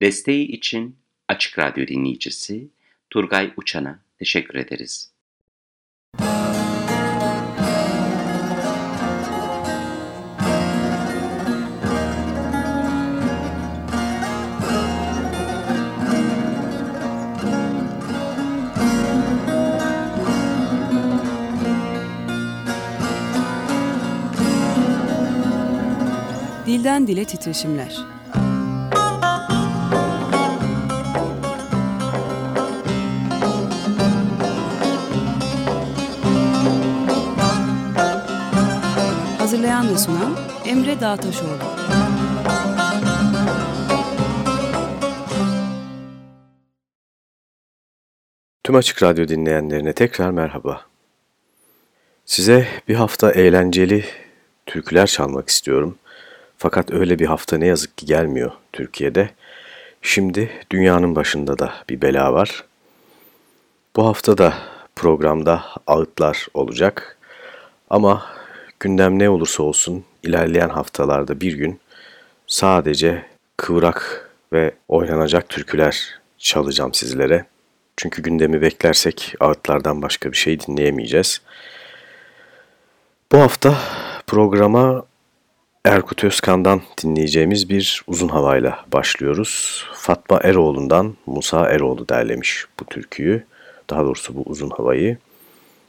Desteği için Açık Radyo dinleyicisi Turgay Uçan'a teşekkür ederiz. Dilden Dile Titreşimler Hazırlayan ve sunan Emre Dağtaşoğlu. Tüm Açık Radyo dinleyenlerine tekrar merhaba. Size bir hafta eğlenceli türküler çalmak istiyorum. Fakat öyle bir hafta ne yazık ki gelmiyor Türkiye'de. Şimdi dünyanın başında da bir bela var. Bu hafta da programda ağıtlar olacak. Ama Gündem ne olursa olsun ilerleyen haftalarda bir gün sadece kıvrak ve oynanacak türküler çalacağım sizlere. Çünkü gündemi beklersek ağıtlardan başka bir şey dinleyemeyeceğiz. Bu hafta programa Erkut Özkan'dan dinleyeceğimiz bir uzun havayla başlıyoruz. Fatma Eroğlu'ndan Musa Eroğlu derlemiş bu türküyü. Daha doğrusu bu uzun havayı.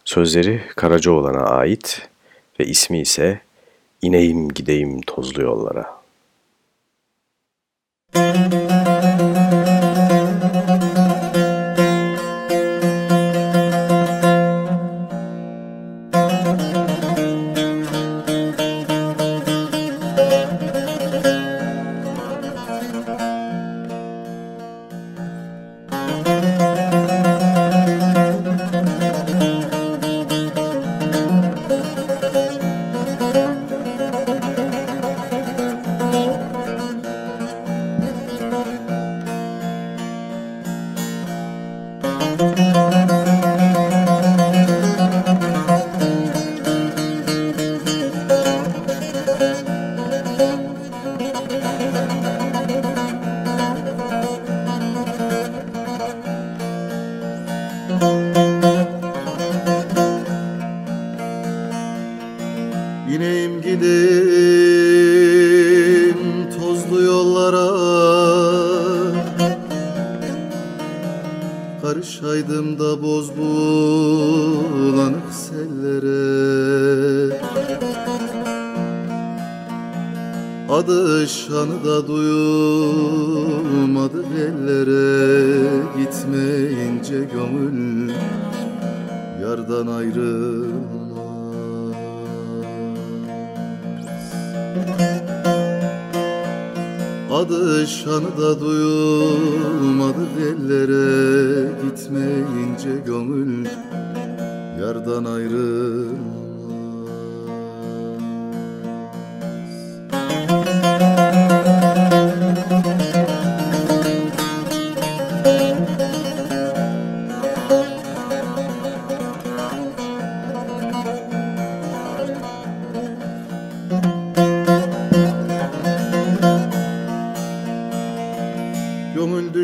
Sözleri Karacaoğlan'a ait ve ismi ise İneyim Gideyim Tozlu Yollara.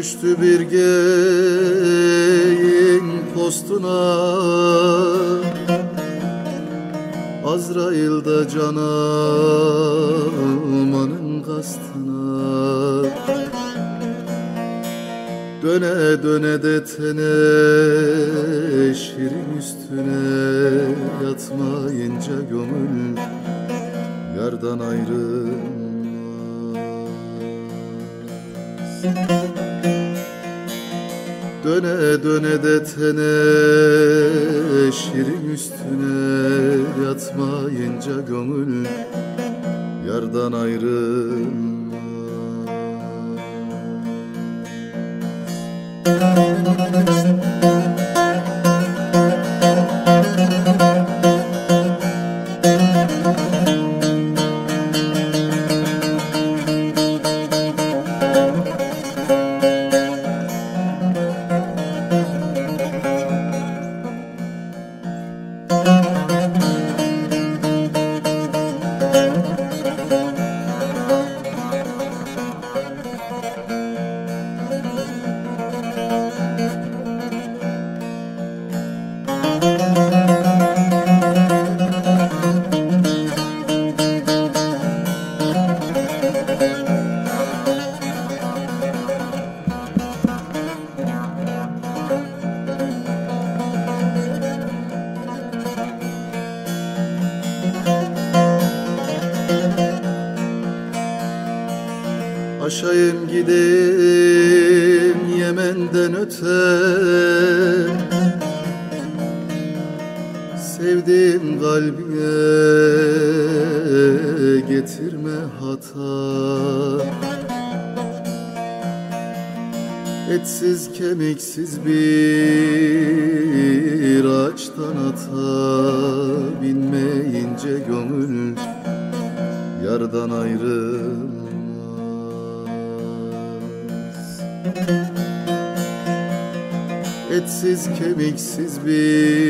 Düştü bir geyin postuna. Azrail da canamanın kastına. Döne döne de teneşirin üstüne Yatmayınca gönül yardan ayrılmaz Yatmayınca Koşayım gideyim Yemen'den öte. Sevdiğim kalbine getirme hata. Etsiz kemiksiz bir ağaçtan ata Etsiz kemiksiz bir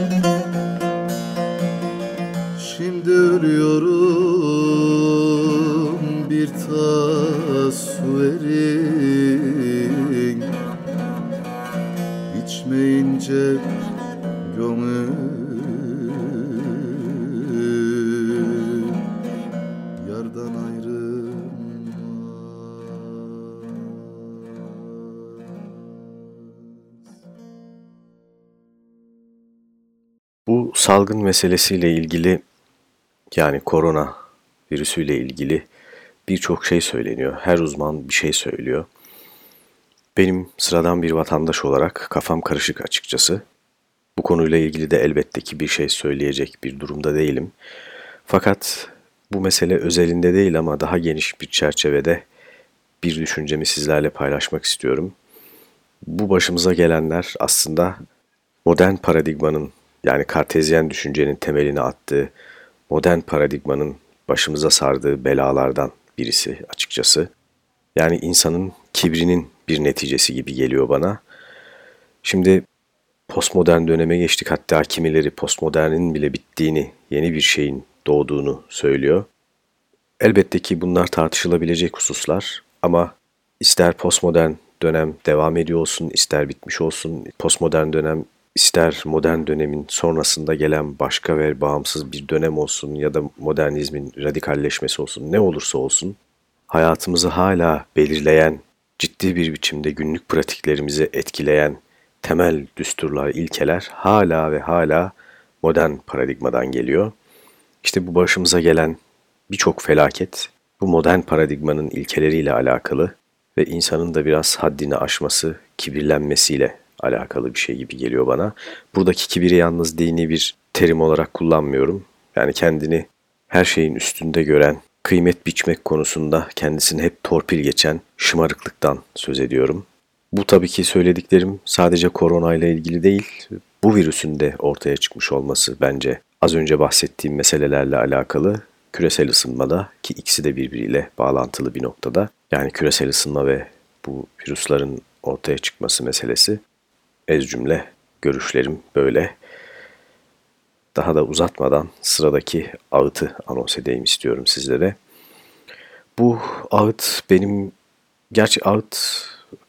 Şimdi salgın meselesiyle ilgili yani korona virüsüyle ilgili birçok şey söyleniyor. Her uzman bir şey söylüyor. Benim sıradan bir vatandaş olarak kafam karışık açıkçası. Bu konuyla ilgili de elbette ki bir şey söyleyecek bir durumda değilim. Fakat bu mesele özelinde değil ama daha geniş bir çerçevede bir düşüncemi sizlerle paylaşmak istiyorum. Bu başımıza gelenler aslında modern paradigmanın yani kartezyen düşüncenin temelini attığı modern paradigmanın başımıza sardığı belalardan birisi açıkçası. Yani insanın kibrinin bir neticesi gibi geliyor bana. Şimdi postmodern döneme geçtik hatta kimileri postmodernin bile bittiğini, yeni bir şeyin doğduğunu söylüyor. Elbette ki bunlar tartışılabilecek hususlar ama ister postmodern dönem devam ediyor olsun, ister bitmiş olsun, postmodern dönem ister modern dönemin sonrasında gelen başka ve bağımsız bir dönem olsun ya da modernizmin radikalleşmesi olsun ne olursa olsun hayatımızı hala belirleyen, ciddi bir biçimde günlük pratiklerimizi etkileyen temel düsturlar, ilkeler hala ve hala modern paradigmadan geliyor. İşte bu başımıza gelen birçok felaket bu modern paradigmanın ilkeleriyle alakalı ve insanın da biraz haddini aşması, kibirlenmesiyle alakalı bir şey gibi geliyor bana. Buradaki kibiri yalnız dini bir terim olarak kullanmıyorum. Yani kendini her şeyin üstünde gören, kıymet biçmek konusunda kendisini hep torpil geçen şımarıklıktan söz ediyorum. Bu tabii ki söylediklerim sadece korona ile ilgili değil, bu virüsün de ortaya çıkmış olması bence az önce bahsettiğim meselelerle alakalı küresel ısınmada ki ikisi de birbiriyle bağlantılı bir noktada. Yani küresel ısınma ve bu virüslerin ortaya çıkması meselesi ez cümle görüşlerim böyle. Daha da uzatmadan sıradaki ağıtı anons edeyim istiyorum sizlere. Bu ağıt benim, gerçi ağıt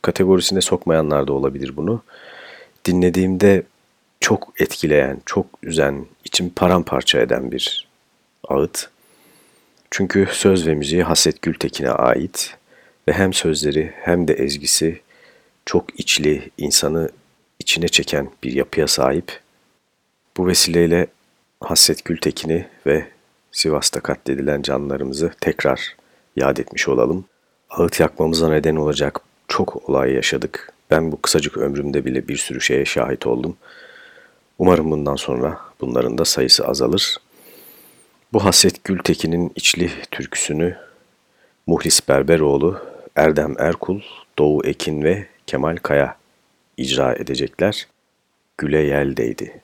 kategorisine sokmayanlar da olabilir bunu. Dinlediğimde çok etkileyen, çok üzen, içim paramparça eden bir ağıt. Çünkü söz ve müziği Hasret Gültekin'e ait ve hem sözleri hem de ezgisi çok içli, insanı içine çeken bir yapıya sahip. Bu vesileyle Hasret Gültekin'i ve Sivas'ta katledilen canlarımızı tekrar yad etmiş olalım. Ağıt yakmamıza neden olacak çok olay yaşadık. Ben bu kısacık ömrümde bile bir sürü şeye şahit oldum. Umarım bundan sonra bunların da sayısı azalır. Bu Hasret Gültekin'in içli türküsünü Muhlis Berberoğlu, Erdem Erkul, Doğu Ekin ve Kemal Kaya icra edecekler. Güle Yel'deydi.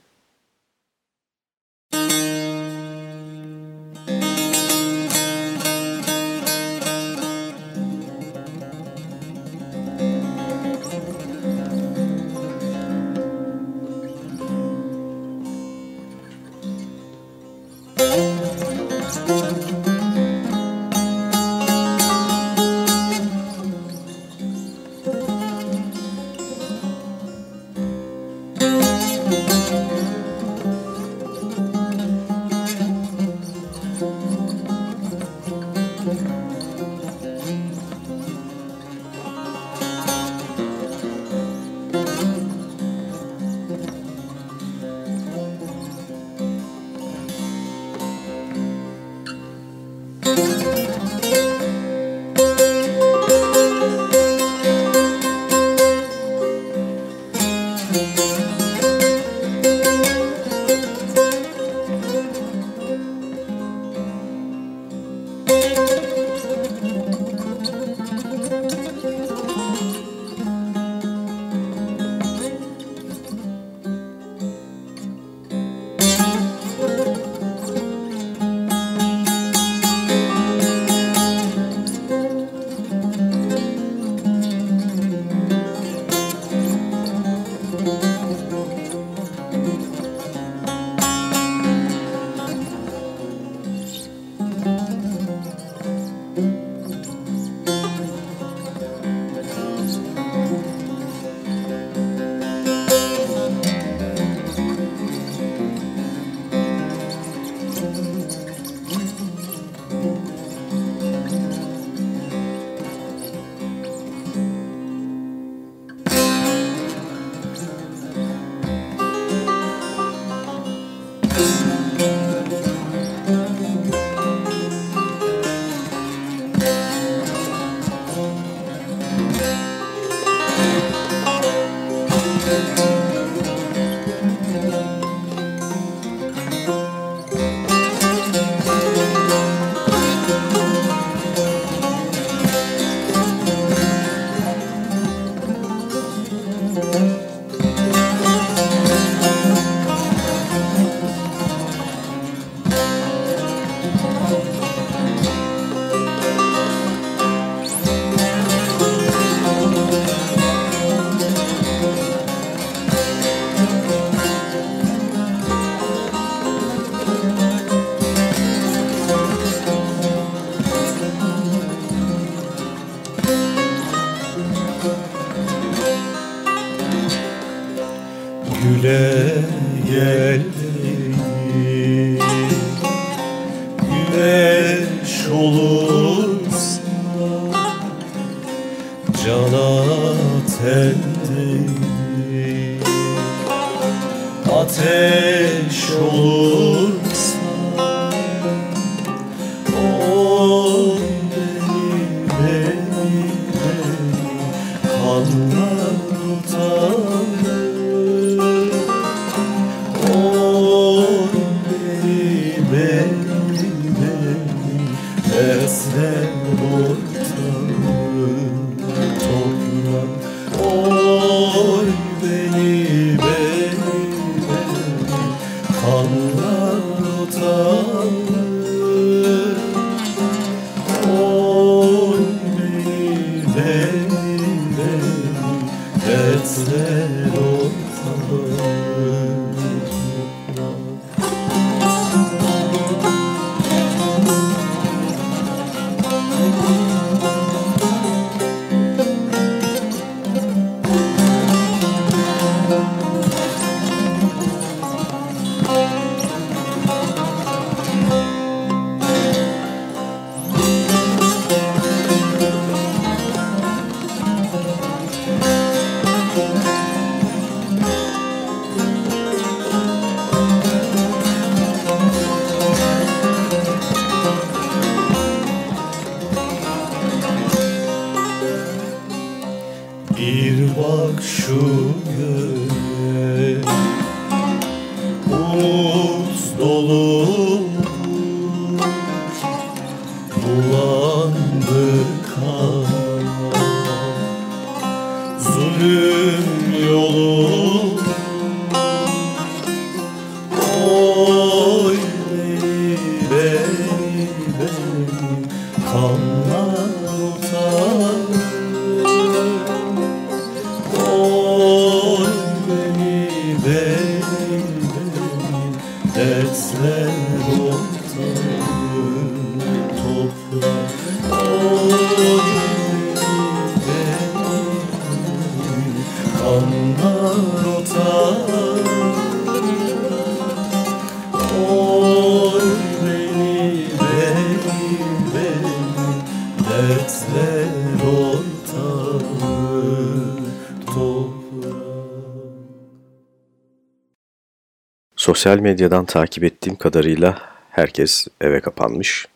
Sosyal medyadan takip ettiğim kadarıyla herkes eve kapanmış.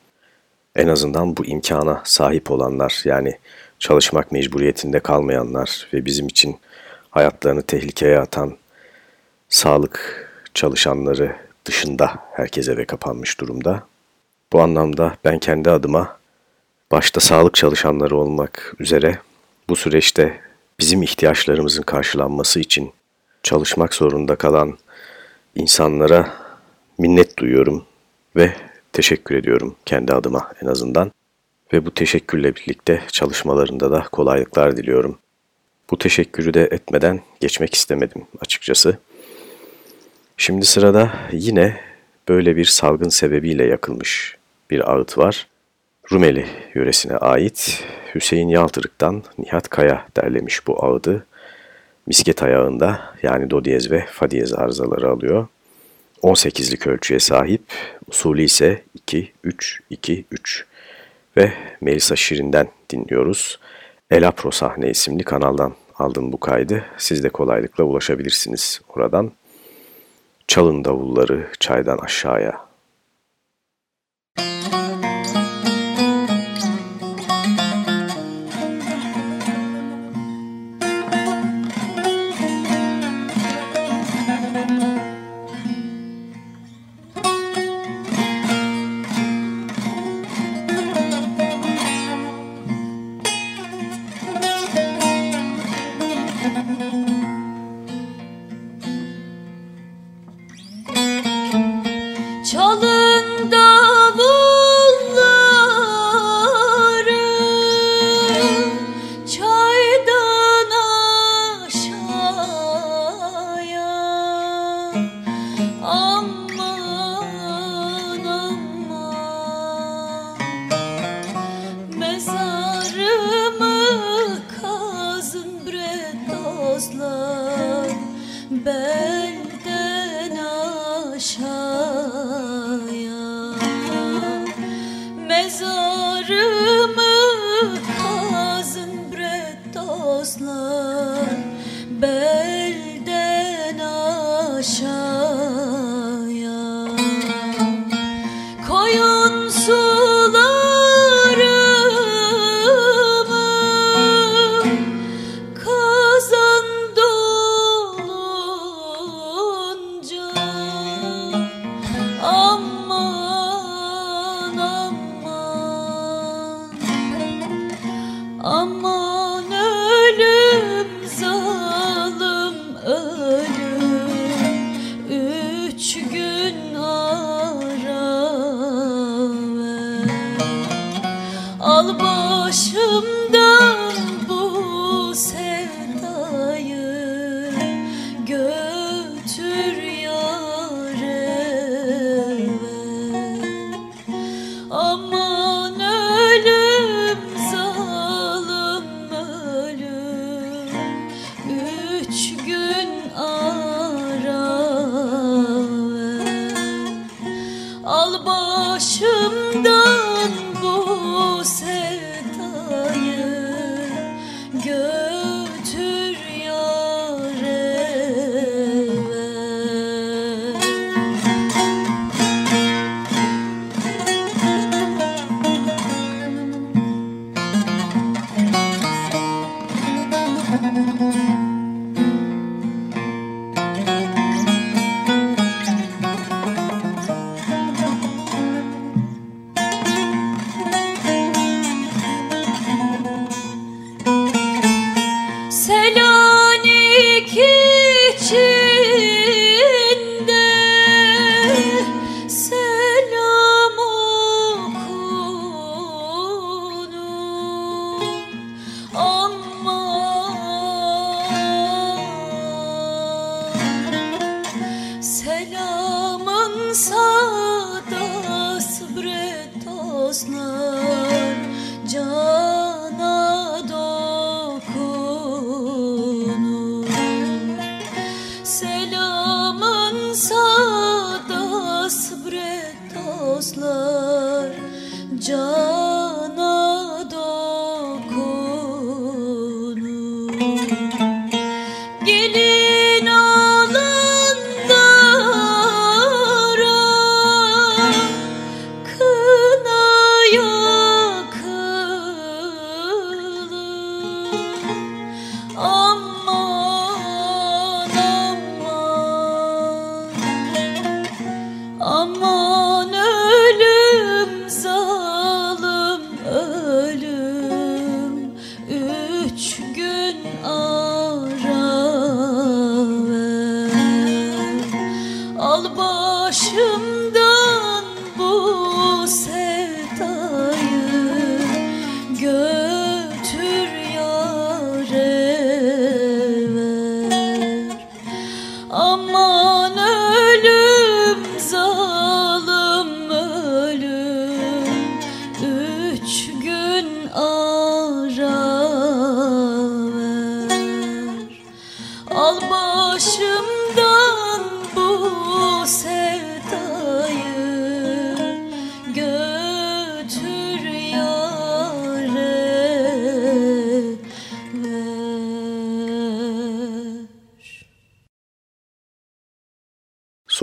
En azından bu imkana sahip olanlar yani çalışmak mecburiyetinde kalmayanlar ve bizim için hayatlarını tehlikeye atan sağlık çalışanları dışında herkes eve kapanmış durumda. Bu anlamda ben kendi adıma başta sağlık çalışanları olmak üzere bu süreçte bizim ihtiyaçlarımızın karşılanması için çalışmak zorunda kalan insanlara minnet duyuyorum ve teşekkür ediyorum kendi adıma en azından. Ve bu teşekkürle birlikte çalışmalarında da kolaylıklar diliyorum. Bu teşekkürü de etmeden geçmek istemedim açıkçası. Şimdi sırada yine böyle bir salgın sebebiyle yakılmış bir ağıt var. Rumeli yöresine ait Hüseyin Yaltırık'tan Nihat Kaya derlemiş bu ağıdı misket ayağında yani do diyez ve fa diyez arızaları alıyor. 18'lik ölçüye sahip, usulü ise 2-3-2-3 ve Melisa Şirin'den dinliyoruz. Elapro Sahne isimli kanaldan aldım bu kaydı. Siz de kolaylıkla ulaşabilirsiniz oradan. Çalın davulları çaydan aşağıya.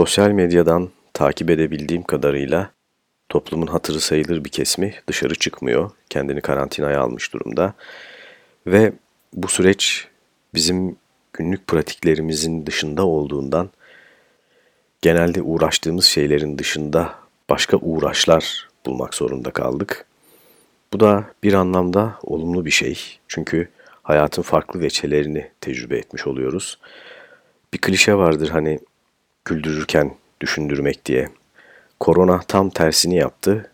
Sosyal medyadan takip edebildiğim kadarıyla toplumun hatırı sayılır bir kesimi dışarı çıkmıyor. Kendini karantinaya almış durumda. Ve bu süreç bizim günlük pratiklerimizin dışında olduğundan genelde uğraştığımız şeylerin dışında başka uğraşlar bulmak zorunda kaldık. Bu da bir anlamda olumlu bir şey. Çünkü hayatın farklı veçelerini tecrübe etmiş oluyoruz. Bir klişe vardır hani güldürürken düşündürmek diye. Korona tam tersini yaptı.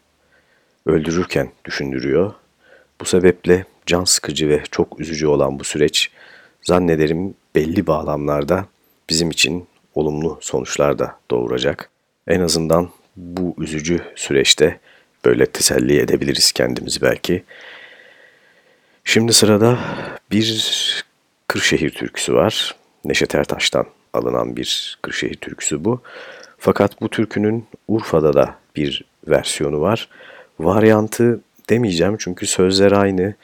Öldürürken düşündürüyor. Bu sebeple can sıkıcı ve çok üzücü olan bu süreç zannederim belli bağlamlarda bizim için olumlu sonuçlar da doğuracak. En azından bu üzücü süreçte böyle teselli edebiliriz kendimizi belki. Şimdi sırada bir Kırşehir türküsü var. Neşet Ertaş'tan alınan bir Kırşehir türküsü bu. Fakat bu türkünün Urfa'da da bir versiyonu var. Varyantı demeyeceğim çünkü sözler aynı.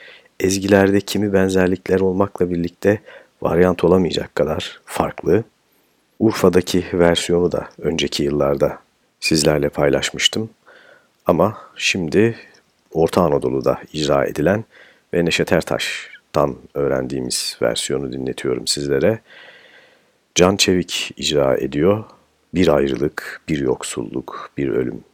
Ezgilerde kimi benzerlikler olmakla birlikte varyant olamayacak kadar farklı. Urfa'daki versiyonu da önceki yıllarda sizlerle paylaşmıştım. Ama şimdi Orta Anadolu'da icra edilen ve Neşet Ertaş'tan öğrendiğimiz versiyonu dinletiyorum sizlere. Can Çevik icra ediyor. Bir ayrılık, bir yoksulluk, bir ölüm.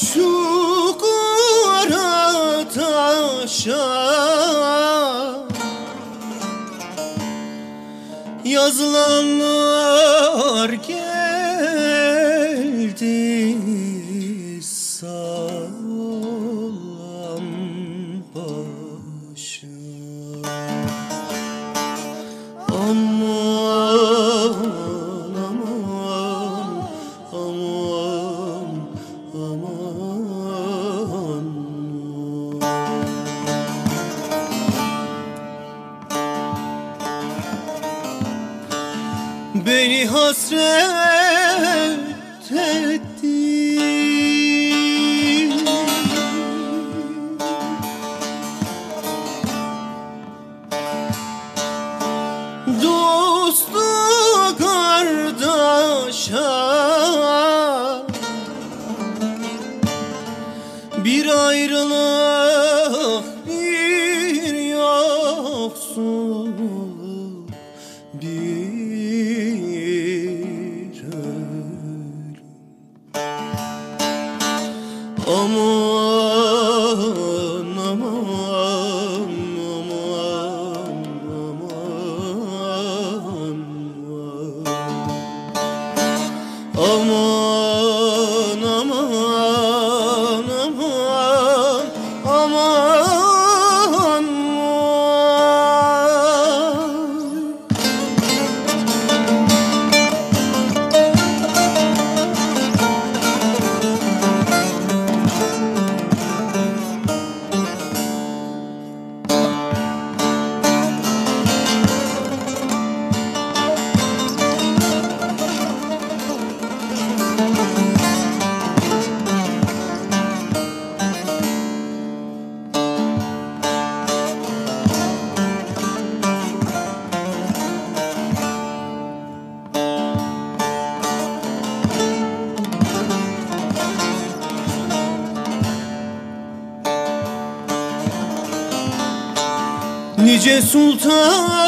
Şu kara taşa Yazılanlar geldi Nice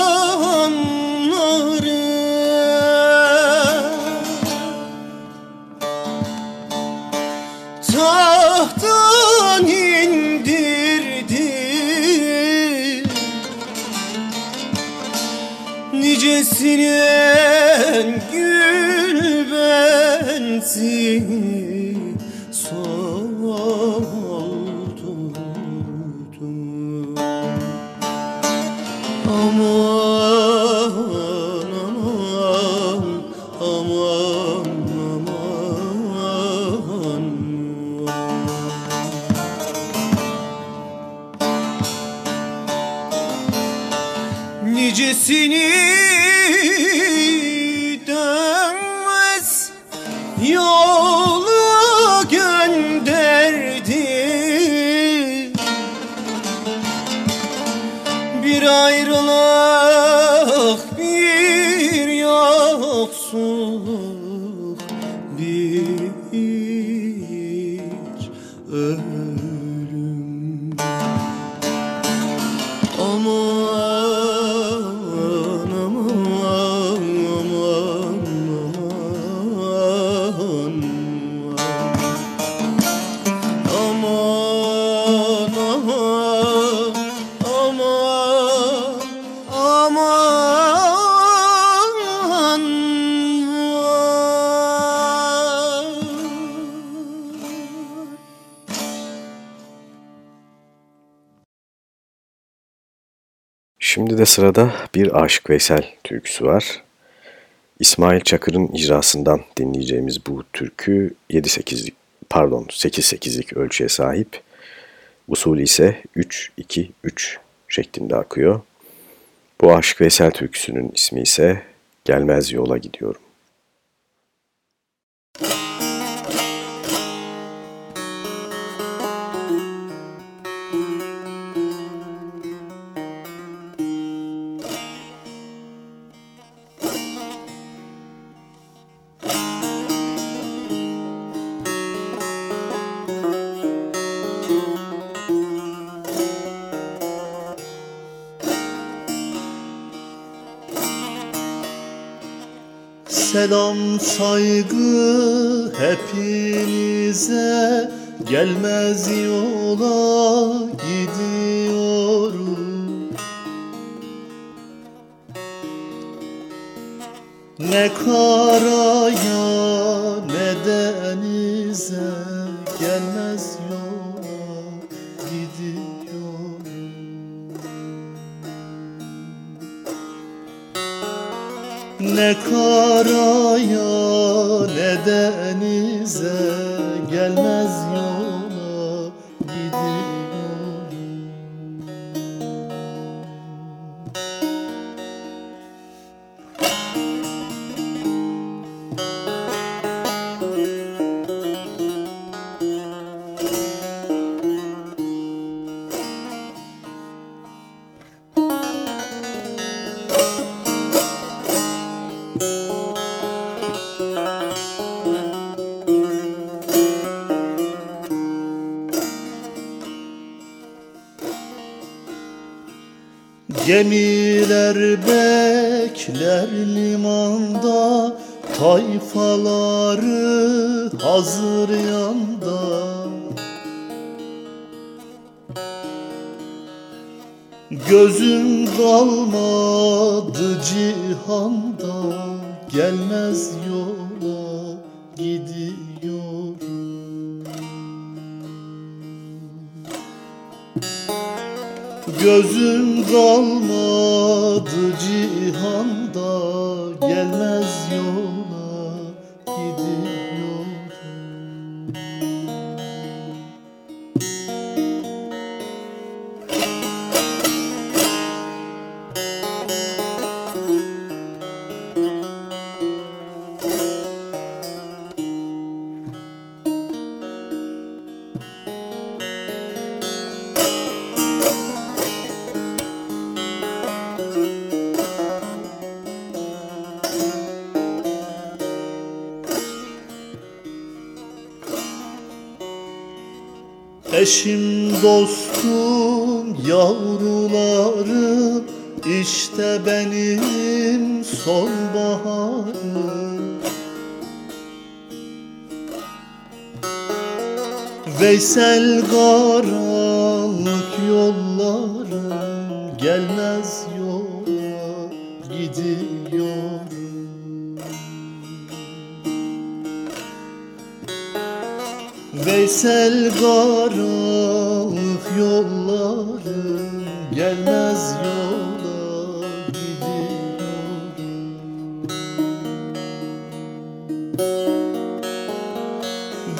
more. Şimdi sırada bir Aşık Veysel türküsü var. İsmail Çakır'ın icrasından dinleyeceğimiz bu türkü 7-8'lik pardon 8-8'lik ölçüye sahip. Usulü ise 3-2-3 şeklinde akıyor. Bu Aşık Veysel türküsünün ismi ise Gelmez Yola Gidiyorum. Saygı hepinize Gelmez yola Ne karaya ne denize gelmez yola Eşim dostum yavrularım işte benim sonbaharım. Veysel karanlık Veysel karanlık yollarım gelmez yola gidiyorum.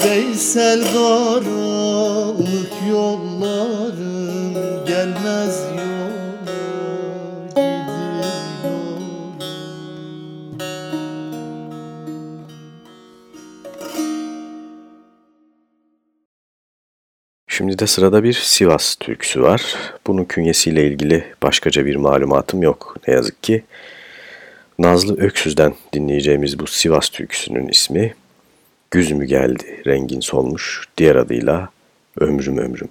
Veysel karanlık yollarım gelmez Şimdi de sırada bir Sivas türküsü var. Bunun künyesiyle ilgili başkaca bir malumatım yok ne yazık ki. Nazlı Öksüz'den dinleyeceğimiz bu Sivas türküsünün ismi Güz mü geldi rengin solmuş diğer adıyla Ömrüm Ömrüm.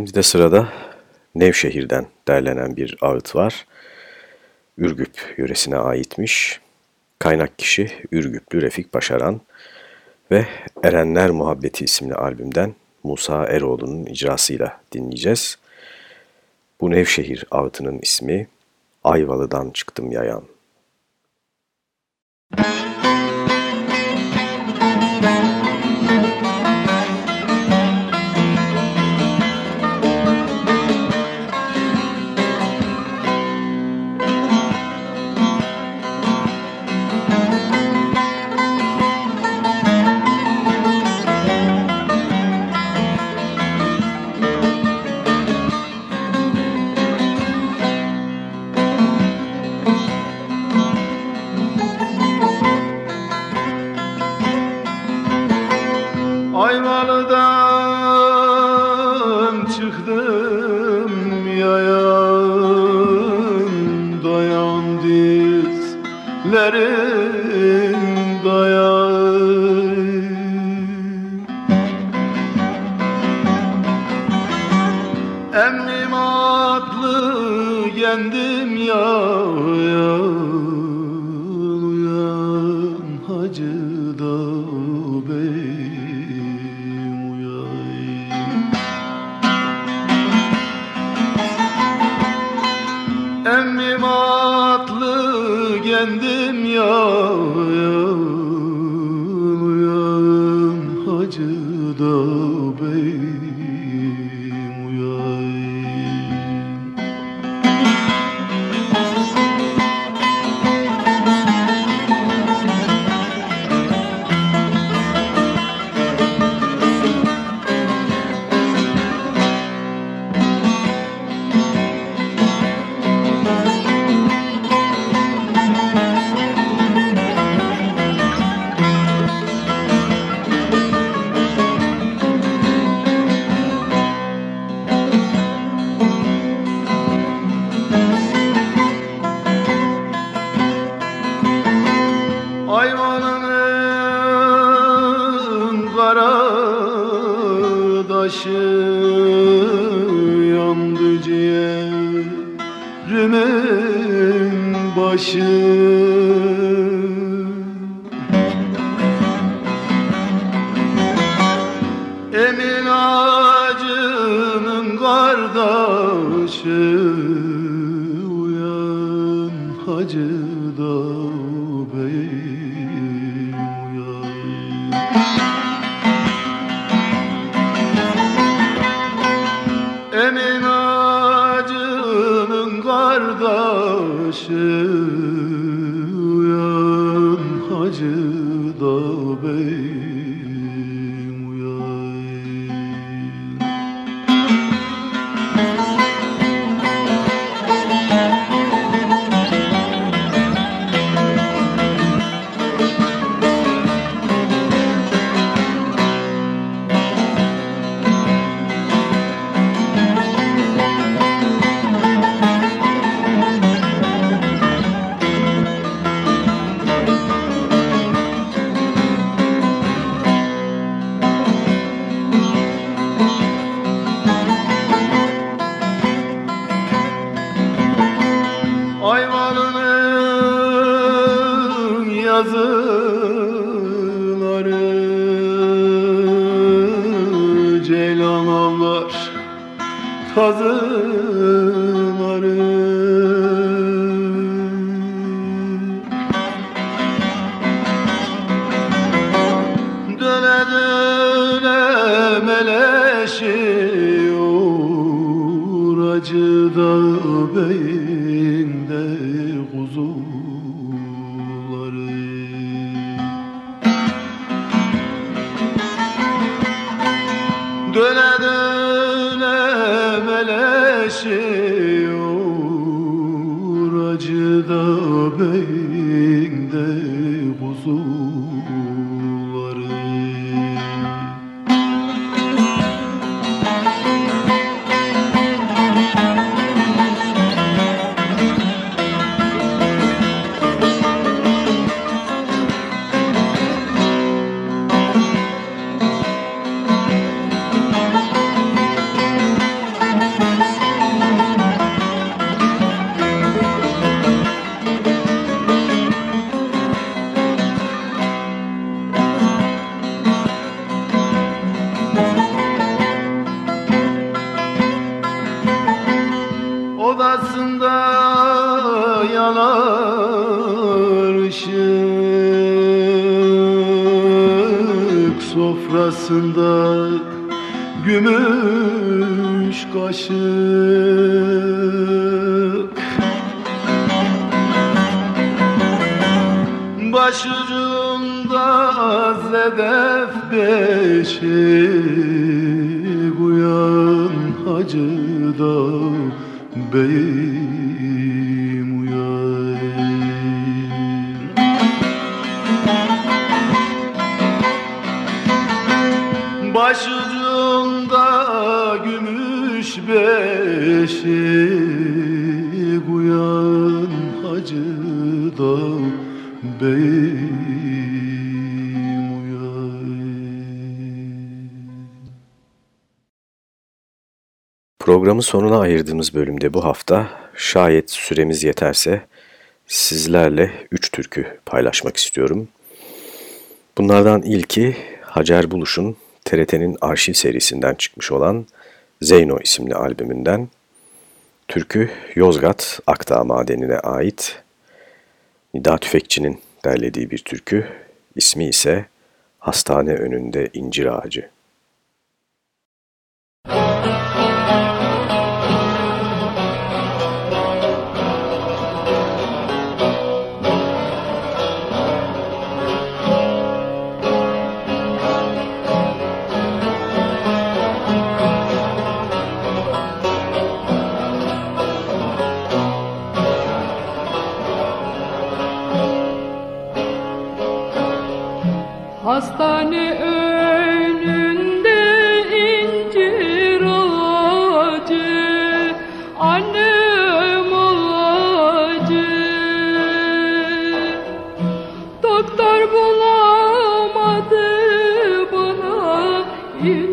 Şimdi de sırada Nevşehir'den derlenen bir ağıt var. Ürgüp yöresine aitmiş. Kaynak kişi Ürgüplü Refik Başaran ve Erenler Muhabbeti isimli albümden Musa Eroğlu'nun icrasıyla dinleyeceğiz. Bu Nevşehir ağıtının ismi Ayvalı'dan çıktım yayan. yazıları Ceylan avlar tazı Başucunda zedef beşik Uyan hacıda beyim uyan. Başucunda gümüş beşik Uyan hacıda beyim Programın sonuna ayırdığımız bölümde bu hafta şayet süremiz yeterse sizlerle üç türkü paylaşmak istiyorum. Bunlardan ilki Hacer Buluş'un TRT'nin arşiv serisinden çıkmış olan Zeyno isimli albümünden. Türkü Yozgat Akdağ Madeni'ne ait Nida Tüfekçi'nin derlediği bir türkü. İsmi ise Hastane Önünde İncir Ağacı. Bana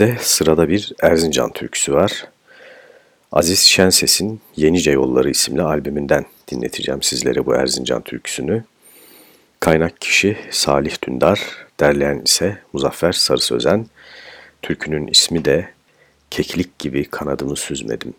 Şimdi de sırada bir Erzincan türküsü var. Aziz Şenses'in Yenice Yolları isimli albümünden dinleteceğim sizlere bu Erzincan türküsünü. Kaynak kişi Salih Dündar, derleyen ise Muzaffer Sarı Sözen. Türkünün ismi de Keklik gibi kanadımı süzmedim.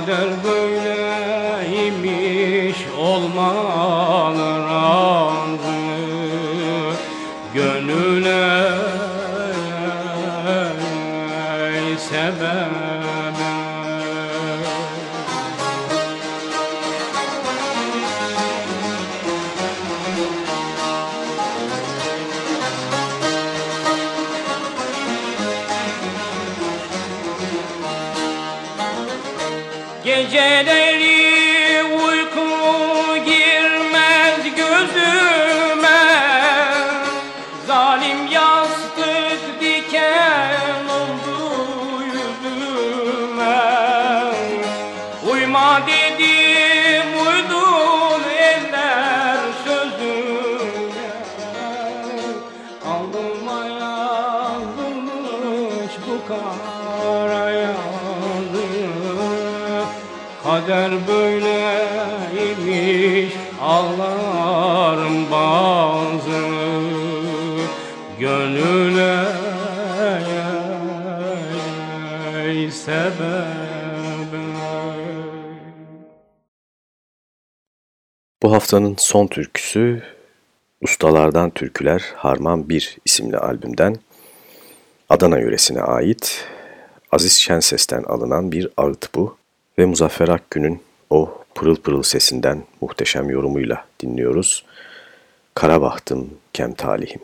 kader böyle. Haftanın son türküsü Ustalardan Türküler Harman 1 isimli albümden Adana yöresine ait Aziz Şenses'ten alınan bir ağıt bu ve Muzaffer Akgün'ün o pırıl pırıl sesinden muhteşem yorumuyla dinliyoruz. Kara bahtım kem talihim.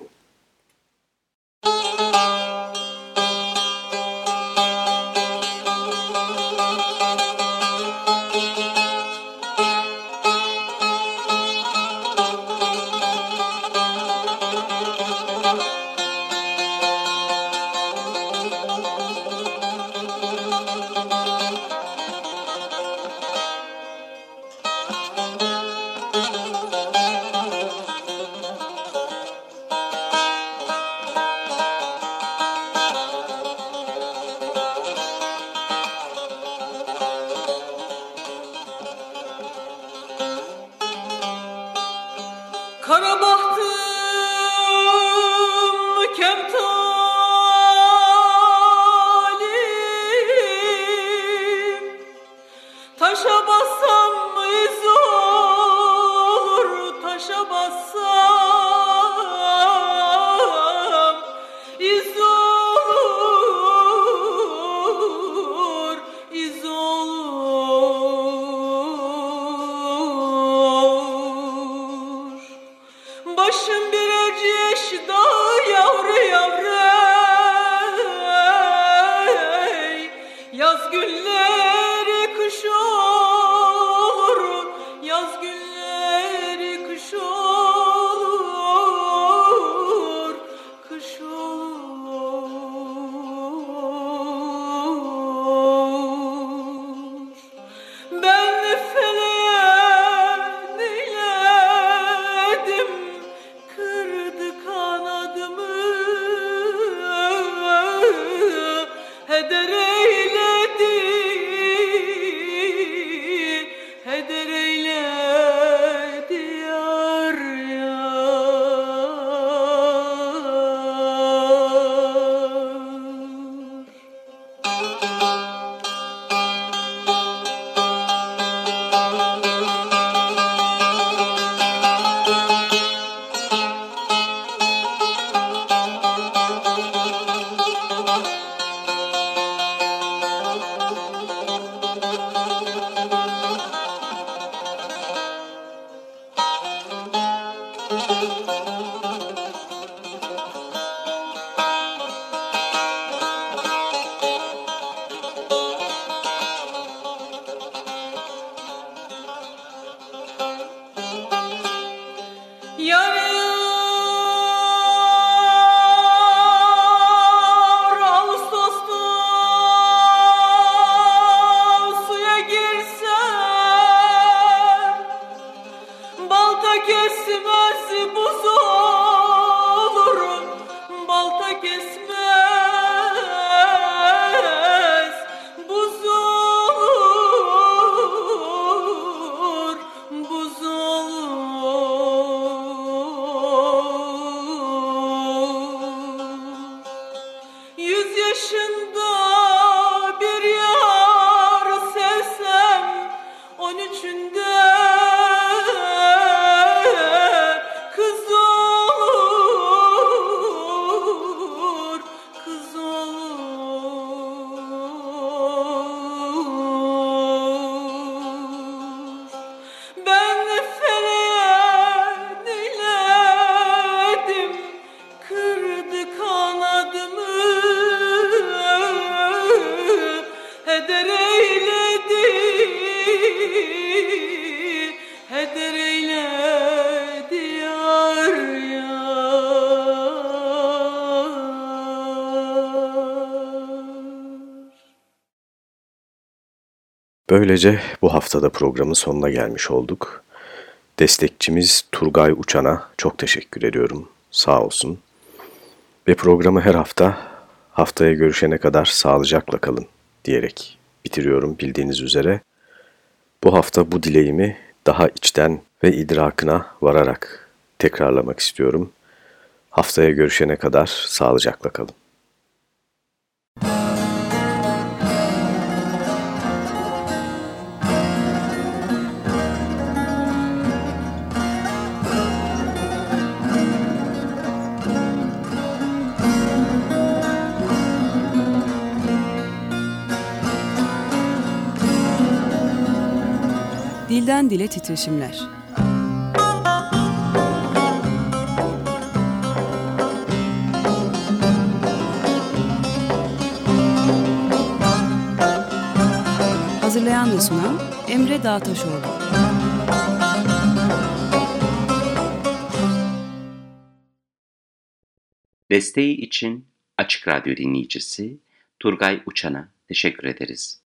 Böylece bu haftada programın sonuna gelmiş olduk. Destekçimiz Turgay Uçan'a çok teşekkür ediyorum. Sağ olsun. Ve programı her hafta haftaya görüşene kadar sağlıcakla kalın diyerek bitiriyorum bildiğiniz üzere. Bu hafta bu dileğimi daha içten ve idrakına vararak tekrarlamak istiyorum. Haftaya görüşene kadar sağlıcakla kalın. Dilden dile titreşimler. Hazırlayan ve sunan Emre Dağtaşoğlu. Desteği için Açık Radyo dinleyicisi Turgay Uçan'a teşekkür ederiz.